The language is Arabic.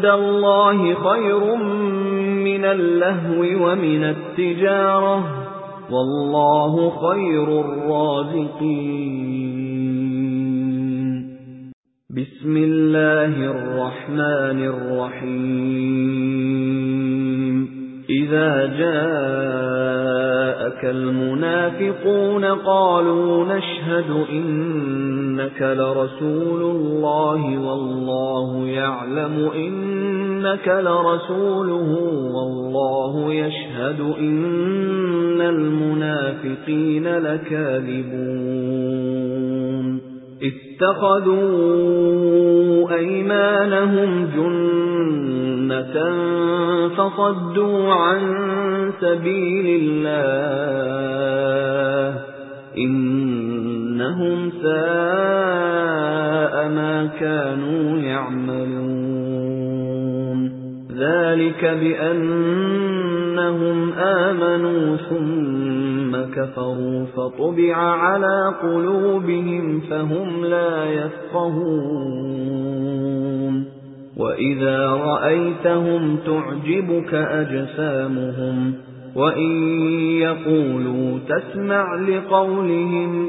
اللَّهِ خَيْرٌ مِنَ اللَّهْوِ وَمِنَ التِّجَارَةِ. وَاللَّهُ خَيْرُ الرَّازِقِينَ. بِسْمِ اللَّهِ الرَّحْمَنِ الرَّحِيمِ. إِذَا جَاءَكَ الْمُنَافِقُونَ قَالُوا نَشْهَدُ إِنَّكَ لَرَسُولُ اللَّهِ وَاللَّهُ يَعْلَمُ إِنَّكَ لَرَسُولُهُ وَاللَّهُ يَشْهَدُ إِنَّ الْمُنَافِقِينَ لَكَاذِبُونَ. اتخذوا أيمانهم جنة فصدوا عن سبيل الله إنهم ساء كانوا يعملون. ذلك بأنهم آمنوا ثم كفروا فطبع على قلوبهم فهم لا يفقهون. وإذا رأيتهم تعجبك أجسامهم وإن يقولوا تسمع لقولهم